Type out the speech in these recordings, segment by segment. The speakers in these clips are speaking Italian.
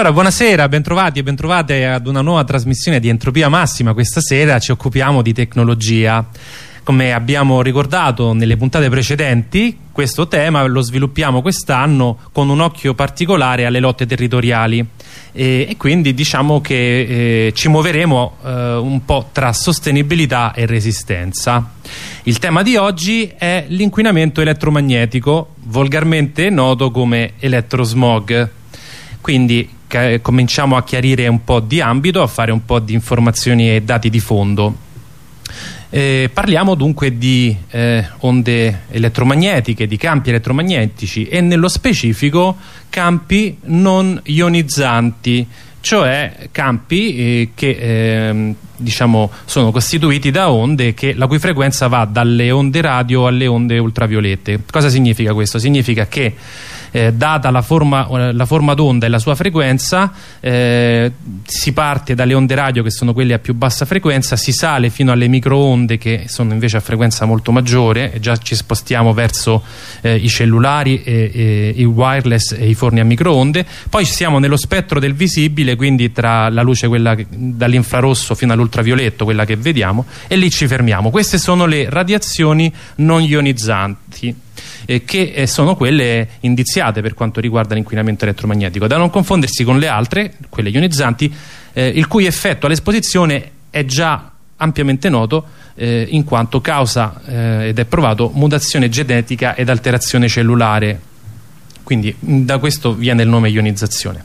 Allora, buonasera, bentrovati e bentrovate ad una nuova trasmissione di Entropia Massima. Questa sera ci occupiamo di tecnologia. Come abbiamo ricordato nelle puntate precedenti, questo tema lo sviluppiamo quest'anno con un occhio particolare alle lotte territoriali e, e quindi diciamo che eh, ci muoveremo eh, un po' tra sostenibilità e resistenza. Il tema di oggi è l'inquinamento elettromagnetico, volgarmente noto come elettrosmog. Quindi cominciamo a chiarire un po' di ambito, a fare un po' di informazioni e dati di fondo. Eh, parliamo dunque di eh, onde elettromagnetiche, di campi elettromagnetici e nello specifico campi non ionizzanti, cioè campi eh, che ehm, diciamo, sono costituiti da onde che, la cui frequenza va dalle onde radio alle onde ultraviolette. Cosa significa questo? Significa che eh, data la forma, eh, la forma d'onda e la sua frequenza eh, si parte dalle onde radio che sono quelle a più bassa frequenza si sale fino alle microonde che sono invece a frequenza molto maggiore e già ci spostiamo verso eh, i cellulari e, e, i wireless e i forni a microonde. Poi siamo nello spettro del visibile quindi tra la luce dall'infrarosso fino all'ultravioletto quella che vediamo e lì ci fermiamo. Queste sono le radiazioni non ionizzanti eh, che eh, sono quelle indiziate per quanto riguarda l'inquinamento elettromagnetico, da non confondersi con le altre, quelle ionizzanti, eh, il cui effetto all'esposizione è già ampiamente noto eh, in quanto causa eh, ed è provato mutazione genetica ed alterazione cellulare. Quindi da questo viene il nome ionizzazione.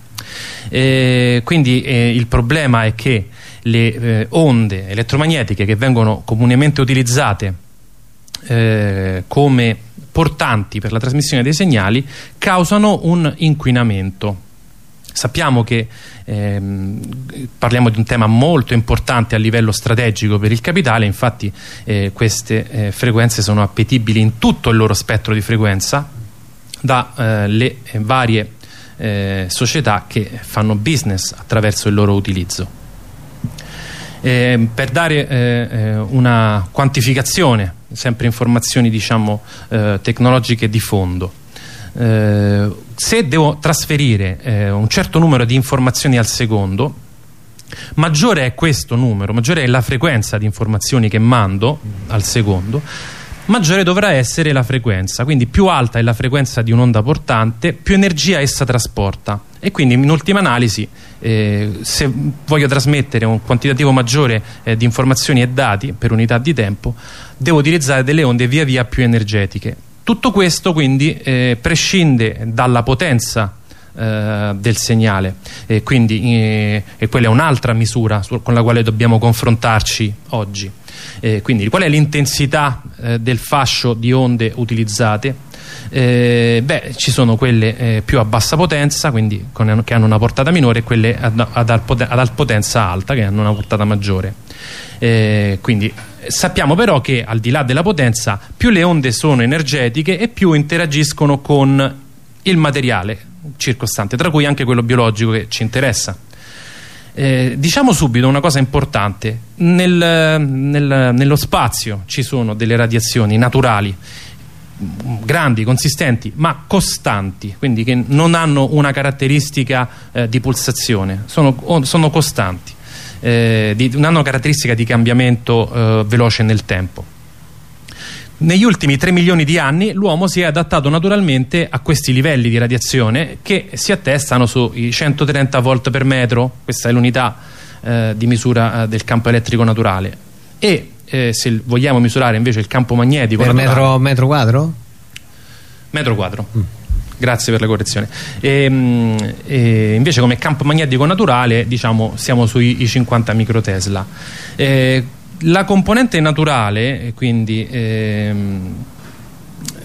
Eh, quindi eh, il problema è che le eh, onde elettromagnetiche che vengono comunemente utilizzate come portanti per la trasmissione dei segnali causano un inquinamento. Sappiamo che ehm, parliamo di un tema molto importante a livello strategico per il capitale, infatti eh, queste eh, frequenze sono appetibili in tutto il loro spettro di frequenza dalle eh, varie eh, società che fanno business attraverso il loro utilizzo. Eh, per dare eh, eh, una quantificazione, sempre informazioni diciamo, eh, tecnologiche di fondo, eh, se devo trasferire eh, un certo numero di informazioni al secondo, maggiore è questo numero, maggiore è la frequenza di informazioni che mando al secondo, maggiore dovrà essere la frequenza, quindi più alta è la frequenza di un'onda portante, più energia essa trasporta e quindi in ultima analisi eh, se voglio trasmettere un quantitativo maggiore eh, di informazioni e dati per unità di tempo devo utilizzare delle onde via via più energetiche. Tutto questo quindi eh, prescinde dalla potenza eh, del segnale. E quindi eh, e quella è un'altra misura con la quale dobbiamo confrontarci oggi. Eh, quindi qual è l'intensità del fascio di onde utilizzate eh, beh, ci sono quelle eh, più a bassa potenza quindi con, che hanno una portata minore e quelle ad, ad, ad, potenza alta che hanno una portata maggiore. Eh, quindi sappiamo però che al di là della potenza più le onde sono energetiche e più interagiscono con il materiale circostante tra cui anche quello biologico che ci interessa. Eh, diciamo subito una cosa importante. Nel, nel, nello spazio ci sono delle radiazioni naturali grandi, consistenti ma costanti quindi che non hanno una caratteristica eh, di pulsazione. Sono, sono costanti eh, di, non hanno caratteristica di cambiamento eh, veloce nel tempo. Negli ultimi 3 milioni di anni l'uomo si è adattato naturalmente a questi livelli di radiazione che si attestano sui 130 volt per metro. Questa è l'unità eh, di misura eh, del campo elettrico naturale. E eh, se vogliamo misurare invece il campo magnetico per metro, metro, quadro? metro quadro mm. grazie per la correzione e, ehm, e invece come campo magnetico naturale diciamo siamo sui 50 microtesla eh, la componente naturale quindi ehm,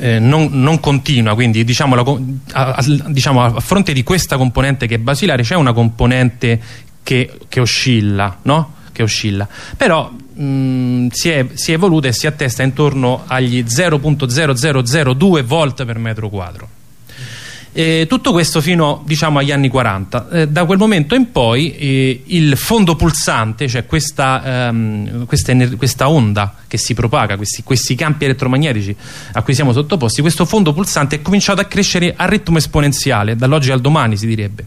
eh, non, non, continua, quindi diciamo, la, a, a, diciamo, a, fronte di questa componente che è basilare c'è una componente che, che oscilla, no? Che oscilla. Però mh, si, è, si è evoluta e si attesta intorno agli 0.0002 volt per metro quadro. E tutto questo fino diciamo, agli anni 40. Eh, da quel momento in poi eh, il fondo pulsante, cioè questa, ehm, questa, questa, onda che si propaga, questi, questi, campi elettromagnetici a cui siamo sottoposti, questo fondo pulsante è cominciato a crescere a ritmo esponenziale, dall'oggi al domani si direbbe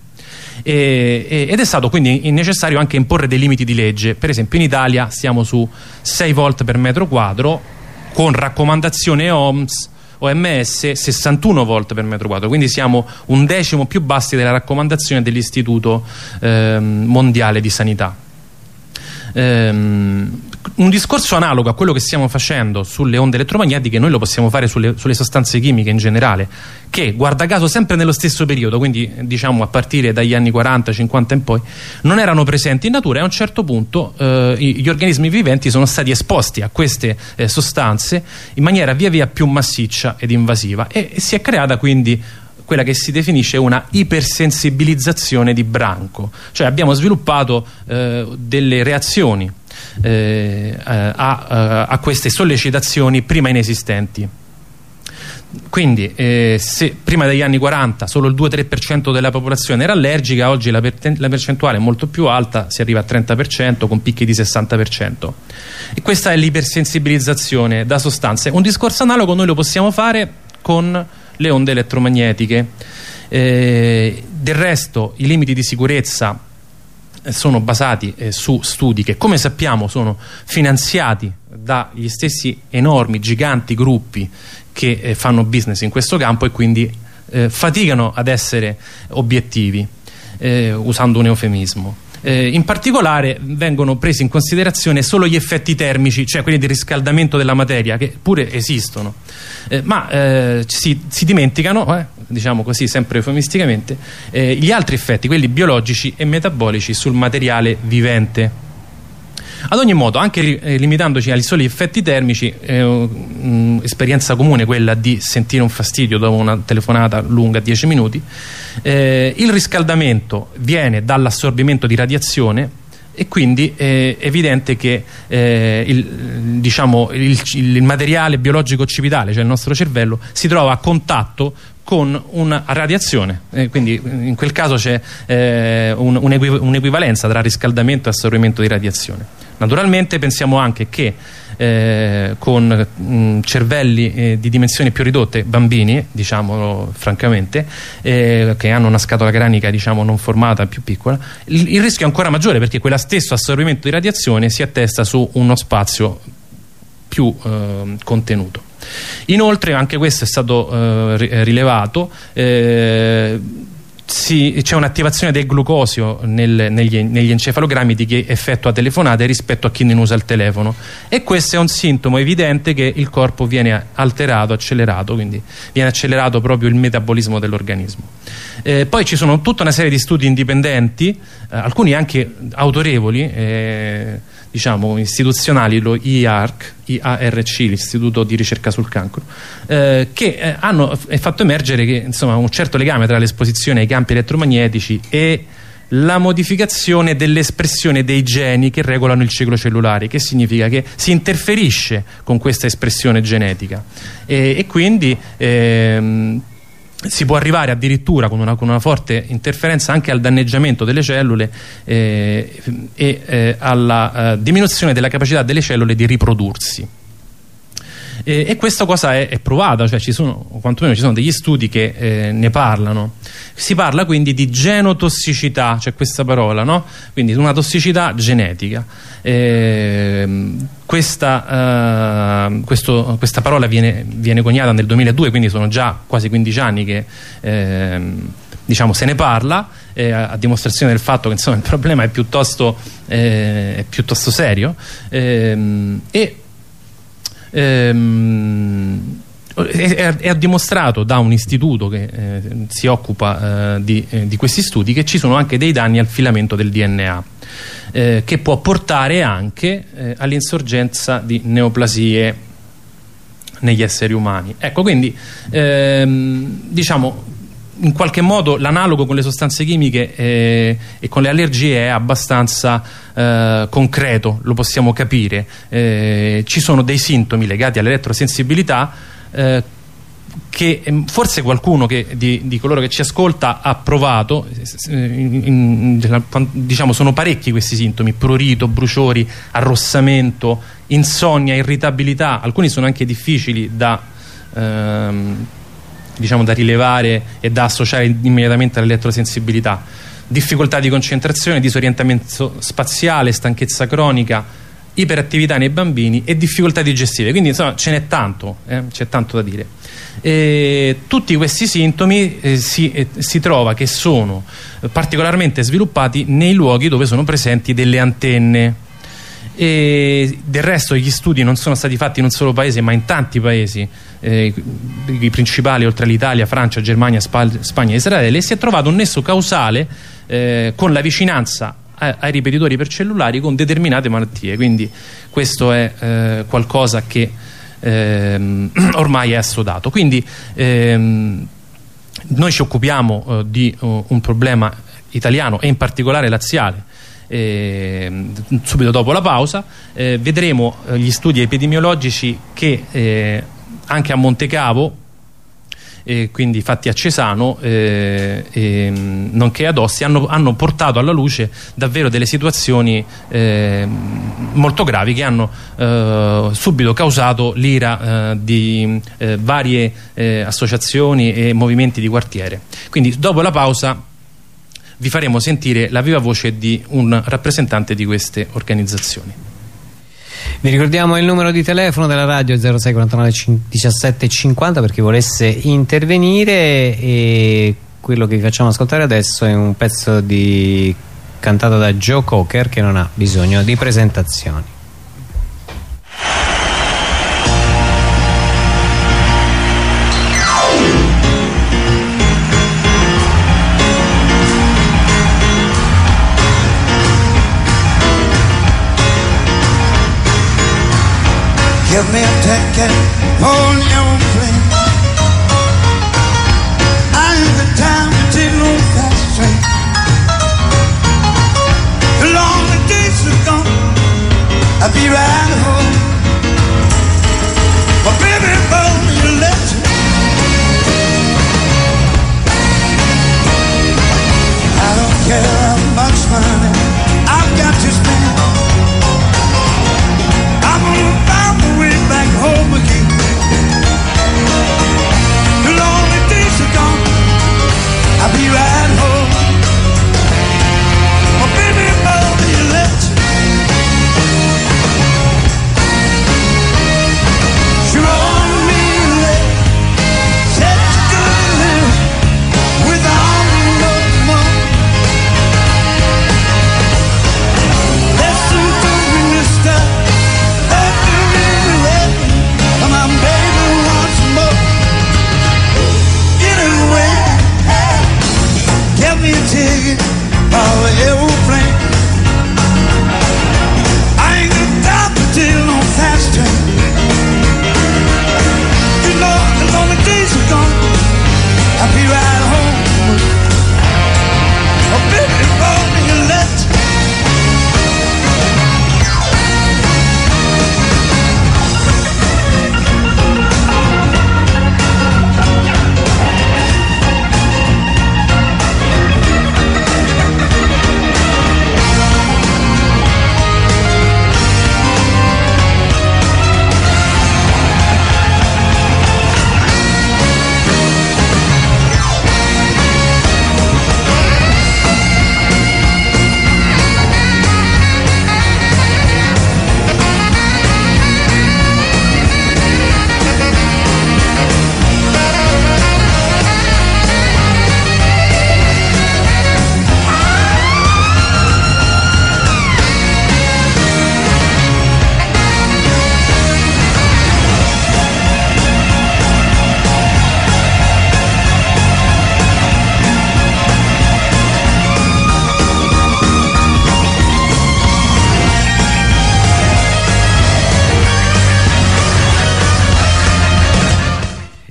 e, ed è stato quindi necessario anche imporre dei limiti di legge. Per esempio in Italia siamo su 6 volt per metro quadro con raccomandazione OMS OMS 61 volt per metro quadro. Quindi siamo un decimo più bassi della raccomandazione dell'Istituto eh, Mondiale di Sanità. Ehm, un discorso analogo a quello che stiamo facendo sulle onde elettromagnetiche noi lo possiamo fare sulle, sulle, sostanze chimiche in generale che guarda caso sempre nello stesso periodo quindi diciamo a partire dagli anni 40-50 in poi non erano presenti in natura e a un certo punto eh, gli organismi viventi sono stati esposti a queste eh, sostanze in maniera via via più massiccia ed invasiva. E, e si è creata quindi quella che si definisce una ipersensibilizzazione di branco. Cioè abbiamo sviluppato eh, delle reazioni eh, a, a, queste sollecitazioni prima inesistenti. Quindi eh, se prima degli anni 40 solo il 2-3% della popolazione era allergica oggi la, per la, percentuale è molto più alta si arriva a 30% con picchi di 60% e questa è l'ipersensibilizzazione da sostanze. Un discorso analogo noi lo possiamo fare con le onde elettromagnetiche. Eh, del resto i limiti di sicurezza eh, sono basati eh, su studi che come sappiamo sono finanziati dagli stessi enormi, giganti gruppi che eh, fanno business in questo campo e quindi eh, faticano ad essere obiettivi eh, usando un eufemismo. Eh, in particolare vengono presi in considerazione solo gli effetti termici cioè quelli di riscaldamento della materia che pure esistono. Eh, ma eh, si, si, dimenticano eh, diciamo così sempre eufemisticamente eh, gli altri effetti quelli biologici e metabolici sul materiale vivente. Ad ogni modo, anche eh, limitandoci ai soli effetti termici, è un'esperienza comune quella di sentire un fastidio dopo una telefonata lunga 10 minuti, eh, il riscaldamento viene dall'assorbimento di radiazione e quindi è evidente che eh, il, diciamo, il, il, materiale biologico occipitale, cioè il nostro cervello, si trova a contatto con una radiazione eh, quindi in quel caso c'è eh, un'equivalenza un tra riscaldamento e assorbimento di radiazione naturalmente pensiamo anche che eh, con mh, cervelli eh, di dimensioni più ridotte, bambini, diciamo francamente, eh, che hanno una scatola cranica diciamo non formata, più piccola, il, il rischio è ancora maggiore perché quello stesso assorbimento di radiazione si attesta su uno spazio più eh, contenuto. Inoltre, anche questo è stato eh, rilevato, eh, c'è un'attivazione del glucosio nel, negli, negli, encefalogrammi di chi effettua telefonate rispetto a chi non usa il telefono. E questo è un sintomo evidente che il corpo viene alterato, accelerato quindi viene accelerato proprio il metabolismo dell'organismo. Eh, poi ci sono tutta una serie di studi indipendenti eh, alcuni anche autorevoli eh, diciamo, istituzionali, lo IARC, IARC l'Istituto di ricerca sul cancro, eh, che eh, hanno fatto emergere che, insomma, un certo legame tra l'esposizione ai campi elettromagnetici e la modificazione dell'espressione dei geni che regolano il ciclo cellulare, che significa che si interferisce con questa espressione genetica. E, e quindi ehm, si può arrivare addirittura con una, con una, forte interferenza anche al danneggiamento delle cellule eh, e eh, alla eh, diminuzione della capacità delle cellule di riprodursi e, e questa cosa è, è, provata cioè ci sono, quantomeno ci sono degli studi che eh, ne parlano. Si parla quindi di genotossicità c'è questa parola no? quindi una tossicità genetica. Eh, questa, uh, questo, questa, parola viene, viene, coniata nel 2002 quindi sono già quasi 15 anni che eh, diciamo, se ne parla eh, a dimostrazione del fatto che insomma, il problema è piuttosto, eh, è piuttosto serio. Ehm, e ehm, è, è, dimostrato da un istituto che eh, si occupa eh, di, eh, di, questi studi che ci sono anche dei danni al filamento del DNA eh, che può portare anche eh, all'insorgenza di neoplasie negli esseri umani. Ecco quindi ehm, diciamo in qualche modo l'analogo con le sostanze chimiche eh, e con le allergie è abbastanza eh, concreto, lo possiamo capire. Eh, ci sono dei sintomi legati all'elettrosensibilità eh, che ehm, forse qualcuno che, di, di, coloro che ci ascolta ha provato, eh, in, in, diciamo sono parecchi questi sintomi, prurito, bruciori, arrossamento, insonnia, irritabilità, alcuni sono anche difficili da... Ehm, diciamo, da rilevare e da associare immediatamente all'elettrosensibilità difficoltà di concentrazione, disorientamento spaziale, stanchezza cronica, iperattività nei bambini e difficoltà digestive. Quindi insomma ce n'è tanto eh? c'è tanto da dire. E tutti questi sintomi eh, si, eh, si, trova che sono particolarmente sviluppati nei luoghi dove sono presenti delle antenne. E del resto gli studi non sono stati fatti in un solo paese ma in tanti paesi eh, i principali oltre all'Italia, Francia, Germania, Spagna e Israele e si è trovato un nesso causale eh, con la vicinanza ai ripetitori per cellulari con determinate malattie. Quindi questo è eh, qualcosa che ehm, ormai è assodato. Quindi ehm, noi ci occupiamo eh, di uh, un problema italiano e in particolare laziale eh, subito dopo la pausa. Eh, vedremo eh, gli studi epidemiologici che eh, anche a Montecavo eh, quindi fatti a Cesano eh, eh, nonché ad Ossi hanno, hanno, portato alla luce davvero delle situazioni eh, molto gravi che hanno eh, subito causato l'ira eh, di varie associazioni e movimenti di quartiere. Quindi dopo la pausa vi faremo sentire la viva voce di un rappresentante di queste organizzazioni vi ricordiamo il numero di telefono della radio 06 49 17 50 per chi volesse intervenire e quello che vi facciamo ascoltare adesso è un pezzo di cantato da Joe Cocker che non ha bisogno di presentazioni. Ticket on your plane. I ain't got time to take no fast train. The longer days are gone, I'll be right home.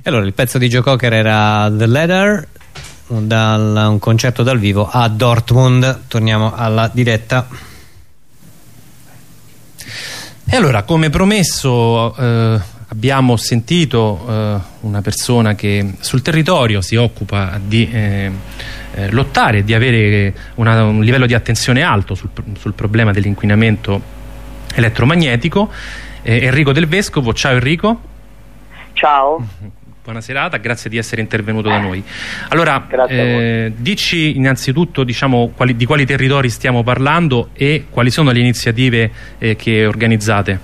Allora il pezzo di Joe Cocker era The Letter dal, un concerto dal vivo a Dortmund. Torniamo alla diretta. E allora come promesso eh, abbiamo sentito eh, una persona che sul territorio si occupa di eh, eh lottare e di avere una, un livello di attenzione alto sul, sul problema dell'inquinamento elettromagnetico. Enrico Del Vescovo, ciao Enrico. Ciao Buona serata, grazie di essere intervenuto da noi. Allora, eh, dici innanzitutto diciamo, quali, di quali territori stiamo parlando e quali sono le iniziative eh, che organizzate?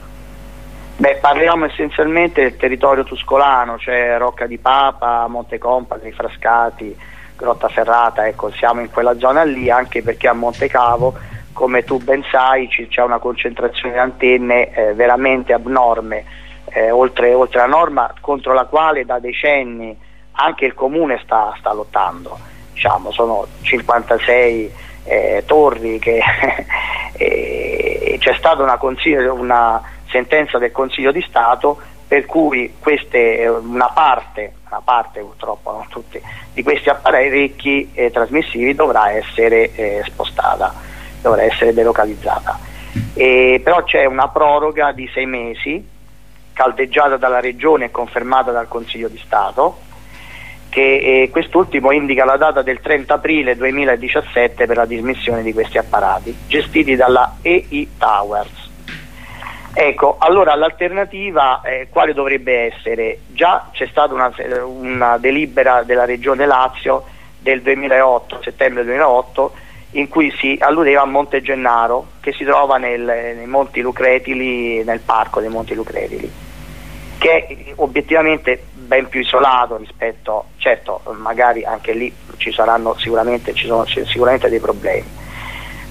Beh, parliamo essenzialmente del territorio tuscolano, cioè Rocca di Papa, Monte Compagni, Frascati, Grotta Ferrata, ecco, siamo in quella zona lì anche perché a Monte Cavo, come tu ben sai, c'è una concentrazione di antenne eh, veramente abnorme eh, oltre, oltre, la norma contro la quale da decenni anche il comune sta, sta lottando. Diciamo, sono 56 eh, torri che c'è stata una, una, sentenza del Consiglio di Stato per cui queste, una, parte, una parte, purtroppo non tutti, di questi apparecchi eh, trasmissivi dovrà essere eh, spostata, dovrà essere delocalizzata. E, però c'è una proroga di sei mesi caldeggiata dalla Regione e confermata dal Consiglio di Stato, che eh, quest'ultimo indica la data del 30 aprile 2017 per la dismissione di questi apparati, gestiti dalla EI Towers. Ecco, allora l'alternativa eh, quale dovrebbe essere? Già c'è stata una, una, delibera della Regione Lazio del 2008, settembre 2008, in cui si alludeva a Monte Gennaro, che si trova nel, nei Monti Lucretili, nel parco dei Monti Lucretili che è obiettivamente ben più isolato rispetto, certo magari anche lì ci saranno sicuramente, ci sono sicuramente dei problemi.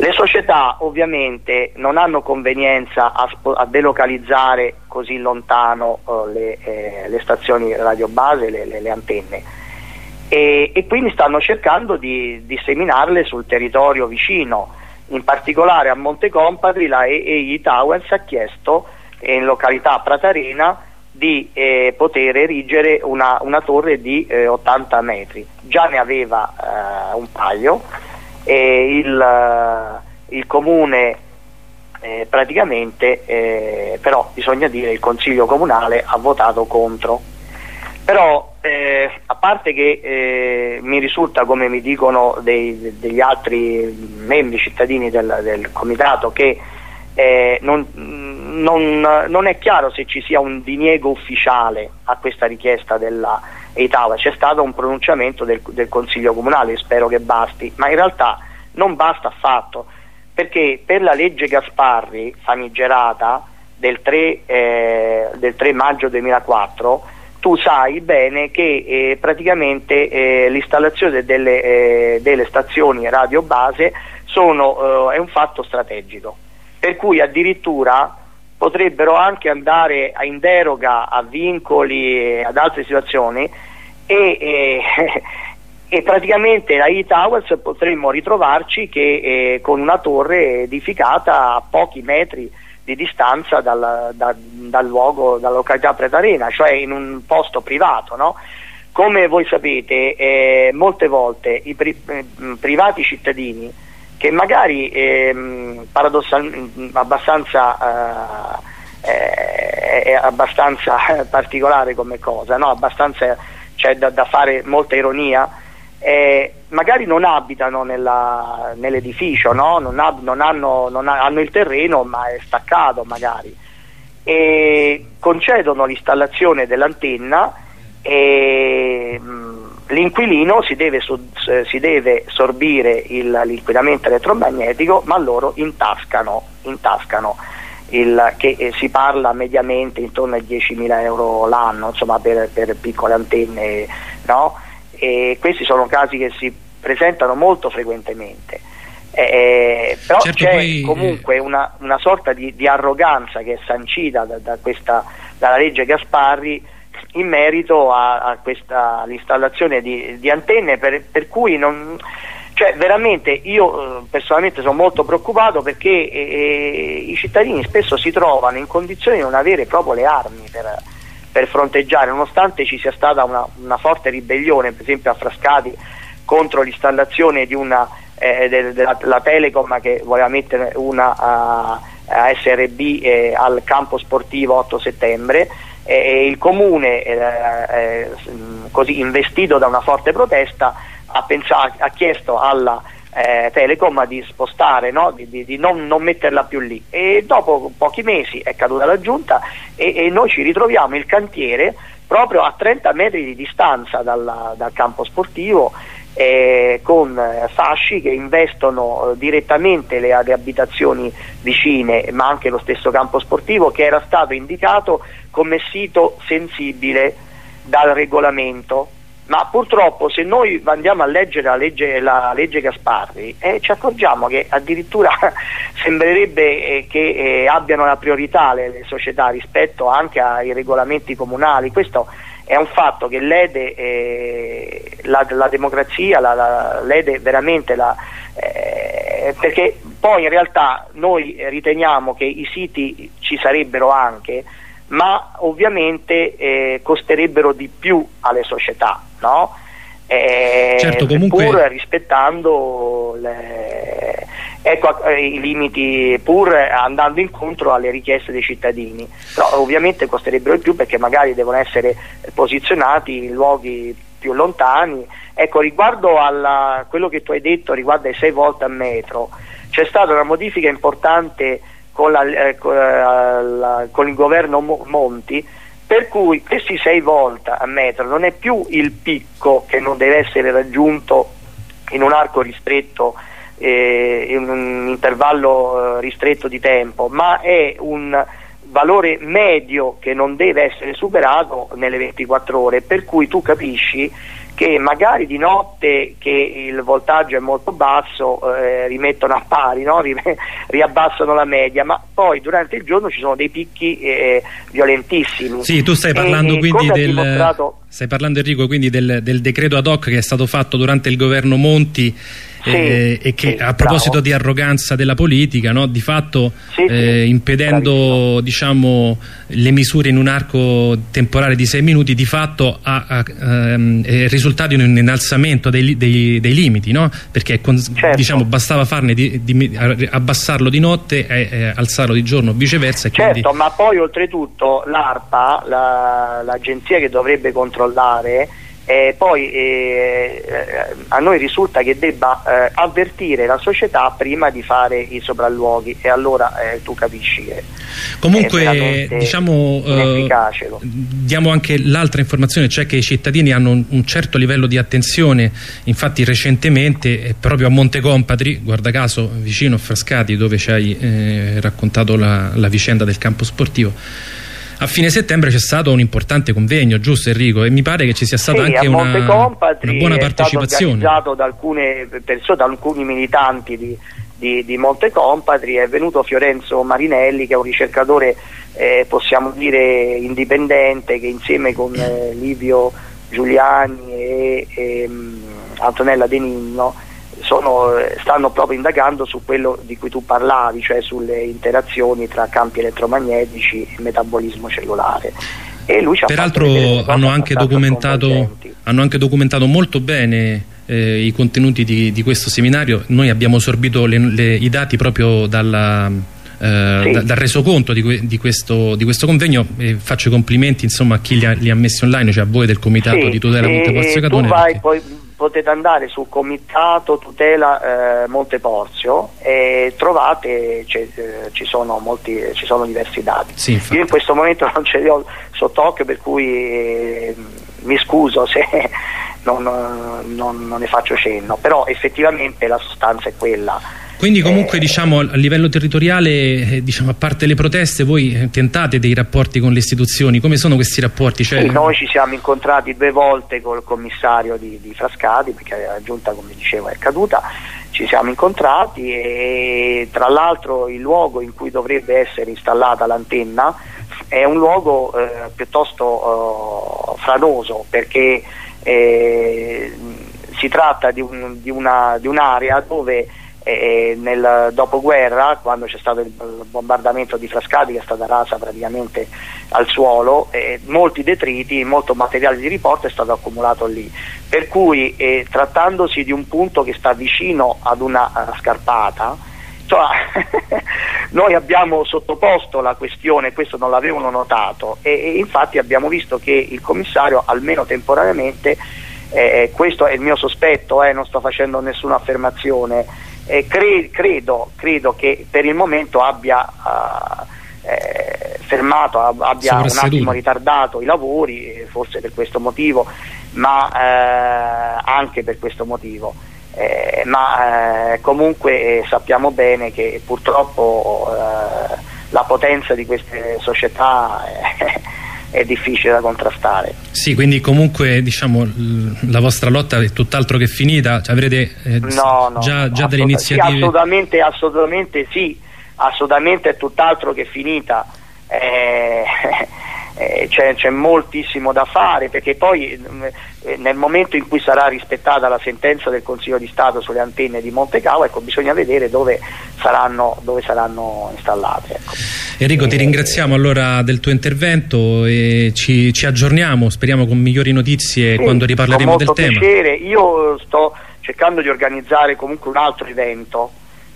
Le società ovviamente non hanno convenienza a, a delocalizzare così lontano uh, le, eh, le, stazioni radiobase, le, le, le antenne e, e, quindi stanno cercando di disseminarle sul territorio vicino, in particolare a Monte Compatri la EI Towers ha chiesto in località Pratarena di eh, poter erigere una, una torre di eh, 80 metri. Già ne aveva eh, un paio e il, eh, il comune eh, praticamente, eh, però bisogna dire il consiglio comunale ha votato contro. Però a parte che mi risulta, come mi dicono dei, degli altri membri cittadini del, del comitato, che non, non, non, è chiaro se ci sia un diniego ufficiale a questa richiesta della EITAVA, c'è stato un pronunciamento del, del, Consiglio Comunale, spero che basti, ma in realtà non basta affatto, perché per la legge Gasparri famigerata del 3, eh, del 3 maggio 2004 tu sai bene che eh, praticamente eh, l'installazione delle, eh, delle, stazioni radio base sono, eh, è un fatto strategico, per cui addirittura potrebbero anche andare in deroga a vincoli e ad altre situazioni e, e, e praticamente a E-Towers potremmo ritrovarci che, eh, con una torre edificata a pochi metri di distanza dal, da, dal luogo, dalla località pretarena, cioè in un posto privato. No? Come voi sapete, eh, molte volte i pri eh, privati cittadini che magari ehm, paradossalmente abbastanza, eh, è abbastanza particolare come cosa, no? abbastanza c'è da, da, fare molta ironia, eh, magari non abitano nell'edificio, no? non, non, hanno, non hanno il terreno ma è staccato magari e concedono l'installazione dell'antenna e mh, l'inquilino si deve, si deve sorbire l'inquinamento elettromagnetico ma loro intascano, intascano il, che eh, si parla mediamente intorno ai 10.000 euro l'anno per, per, piccole antenne no? e questi sono casi che si presentano molto frequentemente eh, eh però certo c'è poi... comunque eh, una, una sorta di, di, arroganza che è sancita da, da questa, dalla legge Gasparri in merito all'installazione di, di, antenne per, per cui non, cioè veramente io eh, personalmente sono molto preoccupato perché eh, eh, i cittadini spesso si trovano in condizioni di non avere proprio le armi per, per fronteggiare nonostante ci sia stata una, una, forte ribellione per esempio a Frascati contro l'installazione di una eh, de, della Telecom che voleva mettere una a, a SRB eh, al campo sportivo 8 settembre e il comune eh, eh, così investito da una forte protesta ha, pensato, ha chiesto alla eh, Telecom di spostare, no? di, di, di non, non, metterla più lì e dopo pochi mesi è caduta la giunta e, e noi ci ritroviamo il cantiere proprio a 30 metri di distanza dal, dal campo sportivo eh, con fasci che investono eh, direttamente le, le, abitazioni vicine ma anche lo stesso campo sportivo che era stato indicato come sito sensibile dal regolamento. Ma purtroppo se noi andiamo a leggere la legge, la legge Gasparri eh, ci accorgiamo che addirittura sembrerebbe eh, che eh, abbiano la priorità le, le, società rispetto anche ai regolamenti comunali. Questo è un fatto che lede eh, la, la, democrazia la, la, lede veramente la, eh, perché poi in realtà noi riteniamo che i siti ci sarebbero anche ma ovviamente eh, costerebbero di più alle società no? Eh, certo, comunque... pur rispettando le, ecco, eh, i limiti, pur andando incontro alle richieste dei cittadini. Però ovviamente costerebbero di più perché magari devono essere posizionati in luoghi più lontani. Ecco, riguardo a quello che tu hai detto riguardo ai 6 volte a metro, c'è stata una modifica importante con, la, eh, con, la, con il governo Monti per cui questi 6 volt a metro non è più il picco che non deve essere raggiunto in un arco ristretto eh, in un intervallo eh, ristretto di tempo ma è un valore medio che non deve essere superato nelle 24 ore. Per cui tu capisci che magari di notte che il voltaggio è molto basso eh, rimettono a pari, no? riabbassano la media, ma poi durante il giorno ci sono dei picchi eh, violentissimi. Sì, tu stai parlando e, quindi del... Dimostrato... Stai parlando Enrico quindi del, del decreto ad hoc che è stato fatto durante il governo Monti sì, eh, e che sì, a proposito bravo. di arroganza della politica no, di fatto sì, eh, impedendo diciamo, le misure in un arco temporale di sei minuti di fatto ha, ha, ehm, è risultato in un innalzamento dei, dei, dei limiti no? perché con, certo. diciamo, bastava farne di, di, abbassarlo di notte e, e alzarlo di giorno viceversa certo quindi... ma poi oltretutto l'ARPA l'agenzia la, che dovrebbe controllare eh, poi eh, a noi risulta che debba eh, avvertire la società prima di fare i sopralluoghi. E allora eh, tu capisci che comunque diciamo eh, diamo anche l'altra informazione cioè che i cittadini hanno un, un, certo livello di attenzione. Infatti recentemente eh, proprio a Montecompatri guarda caso vicino a Frascati dove ci hai raccontato la, la vicenda del campo sportivo a fine settembre c'è stato un importante convegno, giusto Enrico? E mi pare che ci sia stata sì, anche una, una, buona partecipazione. È stato organizzato da alcune persone, da alcuni militanti di, di, di Montecompatri, è venuto Fiorenzo Marinelli che è un ricercatore eh, possiamo dire indipendente che insieme con eh, Livio Giuliani e, e um, Antonella Denigno sono, stanno proprio indagando su quello di cui tu parlavi, cioè sulle interazioni tra campi elettromagnetici e metabolismo cellulare. Peraltro hanno anche, hanno anche, documentato, molto bene eh, i contenuti di, di, questo seminario, noi abbiamo assorbito le, le, i dati proprio dalla, eh, sì. da, dal resoconto di, di, questo, di, questo, convegno e faccio i complimenti insomma, a chi li ha, li ha, messi online, cioè a voi del Comitato sì, di tutela Monteporzio Catone. Tu vai perché... poi potete andare sul comitato tutela eh, Monteporzio e trovate, eh, ci, sono molti, ci sono diversi dati. Sì, Io in questo momento non ce li ho sott'occhio per cui eh, mi scuso se non, non, non ne faccio cenno, però effettivamente la sostanza è quella. Quindi comunque diciamo, a livello territoriale, eh, diciamo, a parte le proteste, voi eh, tentate dei rapporti con le istituzioni, come sono questi rapporti? Cioè... Noi ci siamo incontrati due volte col commissario di, di Frascati, perché la giunta come dicevo è caduta, ci siamo incontrati e tra l'altro il luogo in cui dovrebbe essere installata l'antenna è un luogo eh, piuttosto eh, franoso perché eh, si tratta di un'area un dove e nel dopoguerra quando c'è stato il bombardamento di Frascati che è stata rasa praticamente al suolo eh, molti detriti, molto materiale di riporto è stato accumulato lì. Per cui eh, trattandosi di un punto che sta vicino ad una scarpata insomma, noi abbiamo sottoposto la questione, questo non l'avevano notato e, e, infatti abbiamo visto che il commissario almeno temporaneamente eh, questo è il mio sospetto, eh, non sto facendo nessuna affermazione eh, cre credo, credo, che per il momento abbia uh, eh, fermato, abbia un attimo ritardato i lavori, forse per questo motivo, ma eh, anche per questo motivo. Eh, ma eh, comunque eh, sappiamo bene che purtroppo la potenza di queste società è difficile da contrastare. Sì, quindi comunque diciamo la vostra lotta è tutt'altro che finita, cioè, avrete eh, no, no, già, già delle iniziative? Sì, assolutamente, assolutamente sì, assolutamente è tutt'altro che finita. Eh, eh, c'è, moltissimo da fare perché poi eh, nel momento in cui sarà rispettata la sentenza del Consiglio di Stato sulle antenne di Montecao ecco, bisogna vedere dove saranno, dove saranno installate. Ecco. Enrico ti ringraziamo allora del tuo intervento e ci, ci aggiorniamo, speriamo con migliori notizie sì, quando riparleremo del tema. Piacere. Io sto cercando di organizzare comunque un altro evento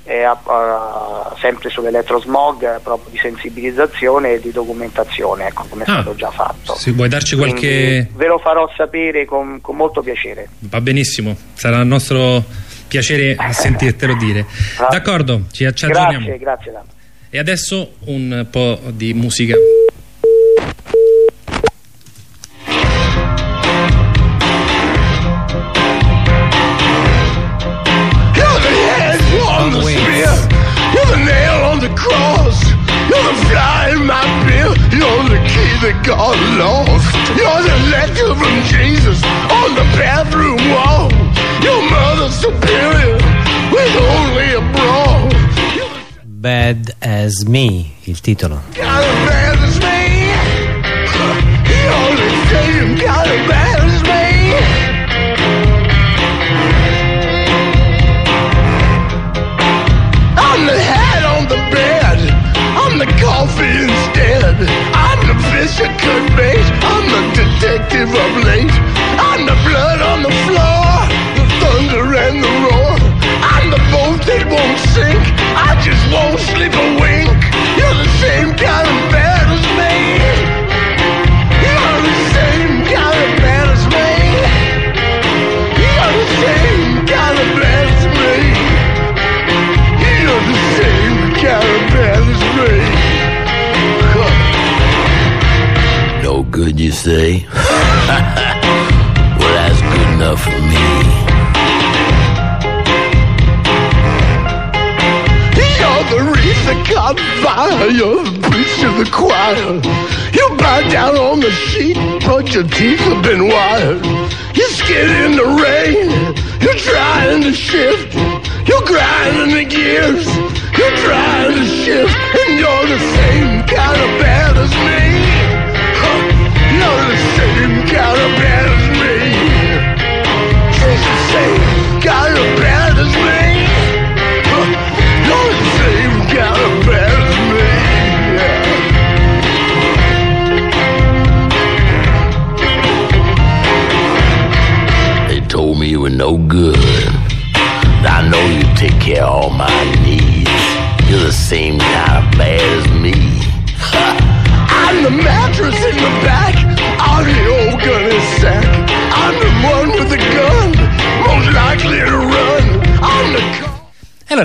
eh, uh, sempre sull'elettrosmog eh, proprio di sensibilizzazione e di documentazione ecco come è ah, stato già fatto. se vuoi darci qualche Quindi ve lo farò sapere con, con, molto piacere. Va benissimo sarà il nostro piacere sentirtelo dire. D'accordo ci, ci aggiorniamo. Grazie grazie e adesso un po' di musica got lost. You're the letter from Jesus on the bathroom wall. Your mother's superior with only a bra. Bad as Me, il titolo. Got as bad as me. The same, got as bad as me. I'm the head on the bed. Of late. I'm the blood on the floor, the thunder and the roar. I'm the boat that won't sink. I just won't sleep a wink. You're the same kind of as me. Me. good, you say? That caught fire. You're the preacher of the choir. You bow down on the sheet, but your teeth have been wired. You're skin in the rain. You're trying to shift. You're grinding the gears. You're trying to shift, and you're the same kind of bad as me. You're the same kind of bad as me. She's the same kind of bad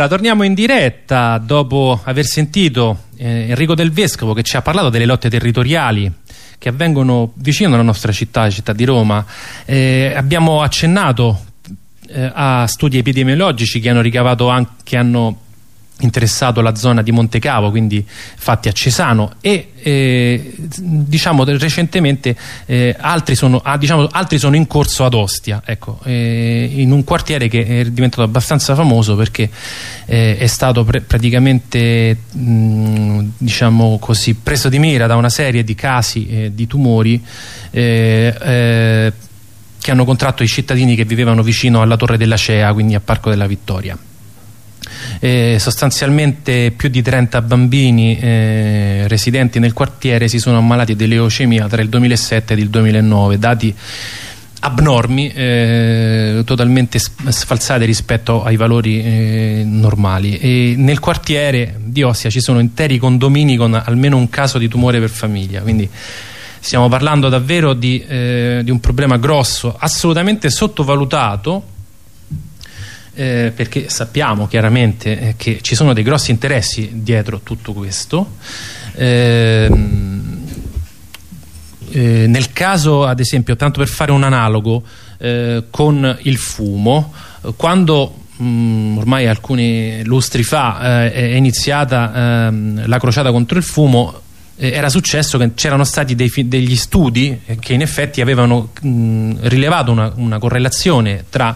torniamo in diretta dopo aver sentito eh, Enrico Del Vescovo che ci ha parlato delle lotte territoriali che avvengono vicino alla nostra città, città di Roma. Eh, abbiamo accennato eh, a studi epidemiologici che hanno ricavato anche, che hanno interessato la zona di Montecavo quindi fatti a Cesano e eh, diciamo recentemente eh, altri, sono, ah, diciamo, altri, sono, in corso ad Ostia ecco, eh, in un quartiere che è diventato abbastanza famoso perché eh, è stato praticamente mh, diciamo così preso di mira da una serie di casi eh, di tumori eh, che hanno contratto i cittadini che vivevano vicino alla Torre della Cea quindi a Parco della Vittoria eh, sostanzialmente più di 30 bambini eh, residenti nel quartiere si sono ammalati di leucemia tra il 2007 e il 2009 dati abnormi eh, totalmente sfalsati rispetto ai valori eh, normali. E nel quartiere di Ostia ci sono interi condomini con almeno un caso di tumore per famiglia. Quindi stiamo parlando davvero di, eh, di un problema grosso assolutamente sottovalutato eh, perché sappiamo chiaramente eh, che ci sono dei grossi interessi dietro tutto questo. Ehm, eh, nel caso ad esempio tanto per fare un analogo eh, con il fumo quando mm, ormai alcuni lustri fa eh, è iniziata ehm, la crociata contro il fumo eh, era successo che c'erano stati degli studi che in effetti avevano mh, rilevato una, una correlazione tra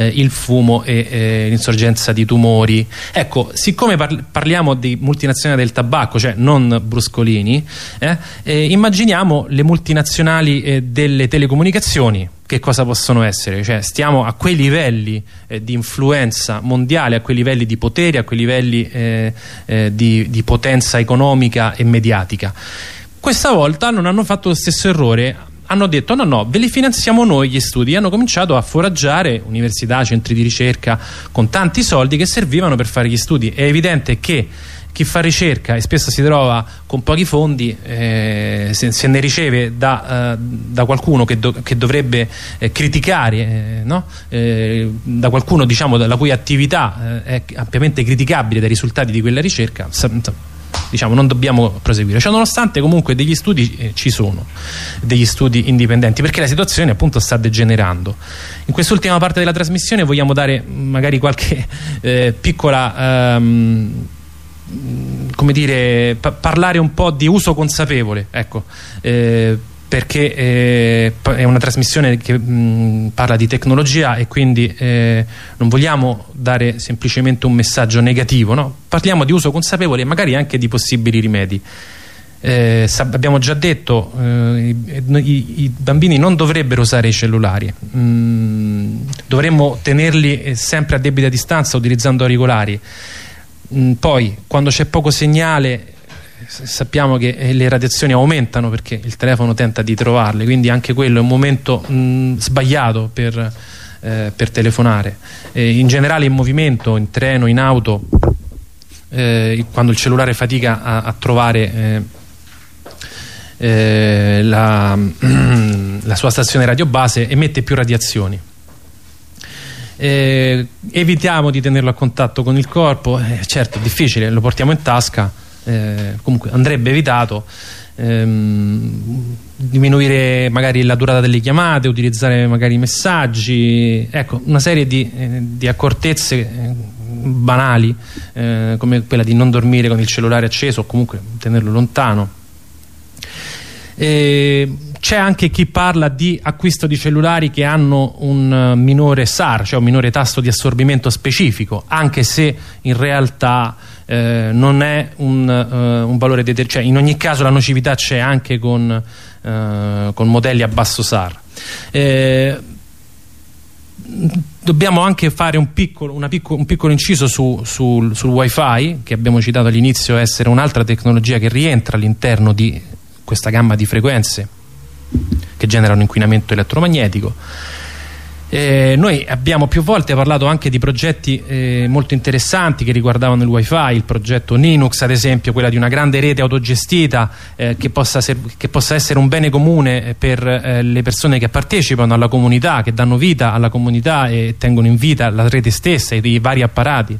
eh, il fumo e eh, l'insorgenza di tumori. Ecco, siccome par parliamo di multinazionali del tabacco, cioè non bruscolini, eh, eh immaginiamo le multinazionali eh, delle telecomunicazioni che cosa possono essere? Cioè, stiamo a quei livelli eh, di influenza mondiale, a quei livelli di potere, a quei livelli eh, eh, di, di, potenza economica e mediatica. Questa volta non hanno fatto lo stesso errore, hanno detto no no ve li finanziamo noi gli studi hanno cominciato a foraggiare università, centri di ricerca con tanti soldi che servivano per fare gli studi è evidente che chi fa ricerca e spesso si trova con pochi fondi eh, se, se, ne riceve da, uh, da qualcuno che, do, che dovrebbe eh, criticare eh, no? Eh, da qualcuno diciamo, la cui attività eh, è ampiamente criticabile dai risultati di quella ricerca diciamo, non dobbiamo proseguire. Cioè, nonostante comunque degli studi eh, ci sono, degli studi indipendenti, perché la situazione appunto sta degenerando. In quest'ultima parte della trasmissione vogliamo dare magari qualche eh, piccola... Ehm, come dire, pa parlare un po' di uso consapevole, ecco, eh, perché eh, è una trasmissione che mh, parla di tecnologia e quindi eh, non vogliamo dare semplicemente un messaggio negativo, no? parliamo di uso consapevole e magari anche di possibili rimedi. Eh, abbiamo già detto eh, i, i, bambini non dovrebbero usare i cellulari mm, dovremmo tenerli eh, sempre a debita distanza utilizzando auricolari mm, poi quando c'è poco segnale sappiamo che eh, le radiazioni aumentano perché il telefono tenta di trovarle quindi anche quello è un momento mh, sbagliato per, eh, per telefonare. Eh, in generale in movimento, in treno, in auto eh, quando il cellulare fatica a, a trovare eh, eh, la, la, sua stazione radiobase emette più radiazioni. Evitiamo di tenerlo a contatto con il corpo certo è difficile, lo portiamo in tasca eh, comunque andrebbe evitato ehm, diminuire magari la durata delle chiamate utilizzare magari i messaggi ecco una serie di, eh, di accortezze eh, banali eh, come quella di non dormire con il cellulare acceso o comunque tenerlo lontano. C'è anche chi parla di acquisto di cellulari che hanno un minore SAR, cioè un minore tasso di assorbimento specifico, anche se in realtà eh, non è un, uh, un valore determinante, cioè in ogni caso la nocività c'è anche con, uh, con, modelli a basso SAR. Eh, dobbiamo anche fare un piccolo, picco, un piccolo inciso su, su, sul wifi che abbiamo citato all'inizio essere un'altra tecnologia che rientra all'interno di questa gamma di frequenze che generano inquinamento elettromagnetico eh, noi abbiamo più volte parlato anche di progetti eh, molto interessanti che riguardavano il wifi, il progetto Linux ad esempio, quella di una grande rete autogestita eh, che, possa che, possa essere un bene comune per eh, le persone che partecipano alla comunità, che danno vita alla comunità e tengono in vita la rete stessa e i vari apparati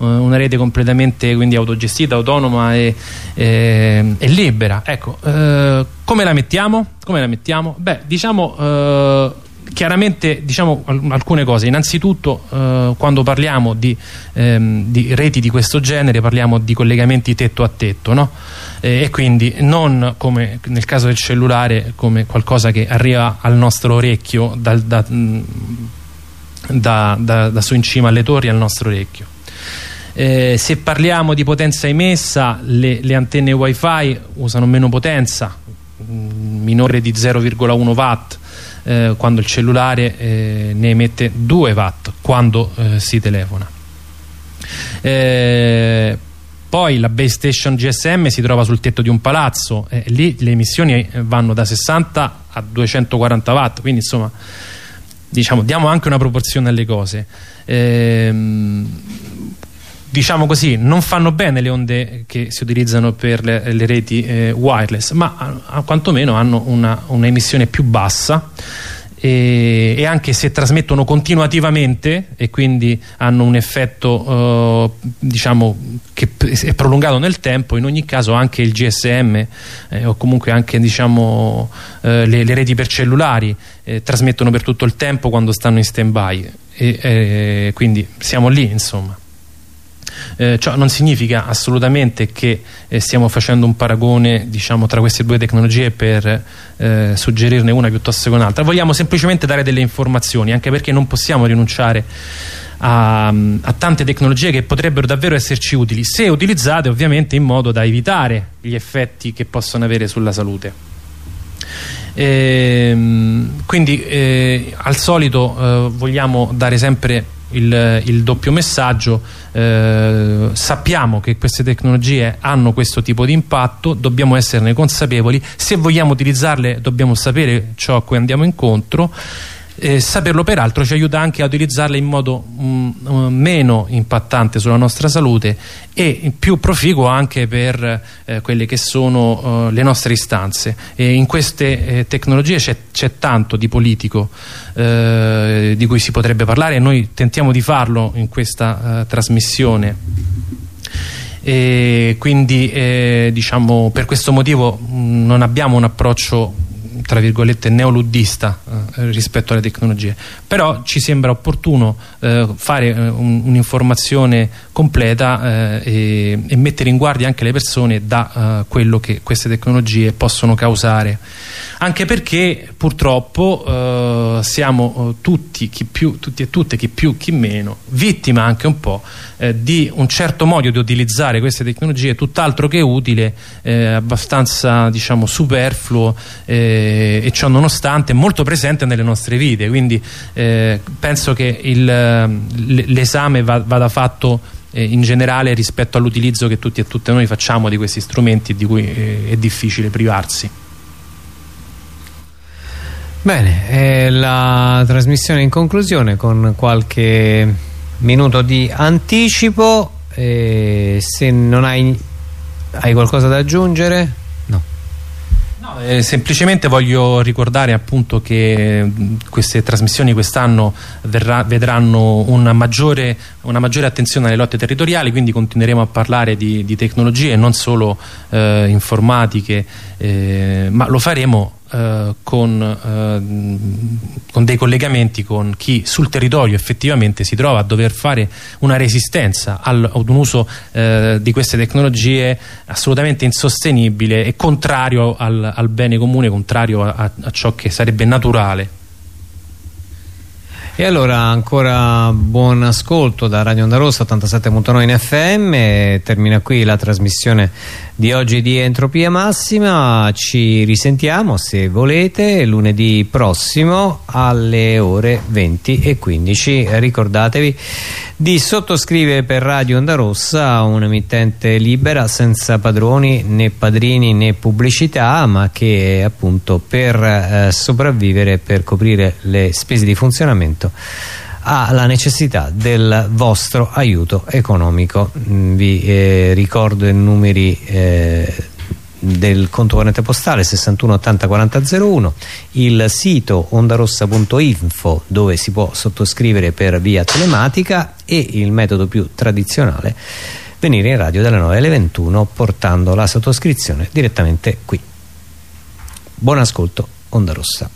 eh, una rete completamente quindi autogestita, autonoma e, e, e libera. Ecco, eh, come la mettiamo? Come la mettiamo? Beh, diciamo eh, chiaramente diciamo alcune cose innanzitutto eh, quando parliamo di, ehm, di, reti di questo genere parliamo di collegamenti tetto a tetto no? eh, e quindi non come nel caso del cellulare come qualcosa che arriva al nostro orecchio dal, da, mm, da, da, da, su in cima alle torri al nostro orecchio eh, se parliamo di potenza emessa le, le antenne wifi usano meno potenza mm, minore di 0,1 watt eh, quando il cellulare eh, ne emette 2 watt quando eh, si telefona. Eh, poi la base station GSM si trova sul tetto di un palazzo e lì le emissioni vanno da 60 a 240 watt quindi insomma diciamo diamo anche una proporzione alle cose. Ehm, diciamo così, non fanno bene le onde che si utilizzano per le, le reti eh, wireless, ma a, a, quantomeno hanno una, una, emissione più bassa e, e, anche se trasmettono continuativamente e quindi hanno un effetto eh, diciamo che è prolungato nel tempo in ogni caso anche il GSM eh, o comunque anche diciamo eh, le, le, reti per cellulari eh, trasmettono per tutto il tempo quando stanno in stand by e eh, quindi siamo lì insomma eh, ciò non significa assolutamente che eh, stiamo facendo un paragone diciamo, tra queste due tecnologie per eh, suggerirne una piuttosto che un'altra. Vogliamo semplicemente dare delle informazioni anche perché non possiamo rinunciare a, a, tante tecnologie che potrebbero davvero esserci utili se utilizzate ovviamente in modo da evitare gli effetti che possono avere sulla salute. Ehm, quindi eh, al solito eh, vogliamo dare sempre il, il doppio messaggio eh, sappiamo che queste tecnologie hanno questo tipo di impatto dobbiamo esserne consapevoli se vogliamo utilizzarle dobbiamo sapere ciò a cui andiamo incontro eh, saperlo peraltro ci aiuta anche a utilizzarle in modo mm, mm, meno impattante sulla nostra salute e più proficuo anche per eh, quelle che sono uh, le nostre istanze. E in queste eh, tecnologie c'è tanto di politico eh, di cui si potrebbe parlare e noi tentiamo di farlo in questa uh, trasmissione. E quindi eh, diciamo per questo motivo mh, mm, non abbiamo un approccio tra virgolette neoluddista eh, rispetto alle tecnologie. Però ci sembra opportuno eh, fare eh, un'informazione un completa eh, e, e, mettere in guardia anche le persone da eh, quello che queste tecnologie possono causare. Anche perché purtroppo eh, siamo tutti, più, tutti, e tutte, chi più chi meno vittima anche un po' di un certo modo di utilizzare queste tecnologie tutt'altro che utile abbastanza diciamo superfluo e ciò nonostante molto presente nelle nostre vite quindi eh, penso che l'esame va, vada fatto eh, in generale rispetto all'utilizzo che tutti e tutte noi facciamo di questi strumenti di cui eh, è difficile privarsi. Bene, eh, la trasmissione in conclusione con qualche minuto di anticipo eh, se non hai, hai qualcosa da aggiungere eh, semplicemente voglio ricordare appunto che queste trasmissioni quest'anno vedranno una maggiore, una maggiore, attenzione alle lotte territoriali, quindi continueremo a parlare di, di tecnologie, non solo eh, informatiche, eh, ma lo faremo eh, con, eh, con, dei collegamenti con chi sul territorio effettivamente si trova a dover fare una resistenza al, ad un uso eh, di queste tecnologie assolutamente insostenibile e contrario al, al bene comune, contrario a, a ciò che sarebbe naturale e allora ancora buon ascolto da Radio Onda Rossa 87.9 in FM, termina qui la trasmissione di oggi di Entropia Massima, ci risentiamo se volete lunedì prossimo alle ore 20 e 15, ricordatevi di sottoscrivere per Radio Onda Rossa un'emittente libera senza padroni né padrini né pubblicità ma che appunto per eh, sopravvivere per coprire le spese di funzionamento ha la necessità del vostro aiuto economico. Mm, vi eh, ricordo i numeri eh, del conto corrente postale 61 80 40 01 il sito ondarossa.info dove si può sottoscrivere per via telematica e il metodo più tradizionale venire in radio dalle 9 alle 21 portando la sottoscrizione direttamente qui. Buon ascolto Onda Rossa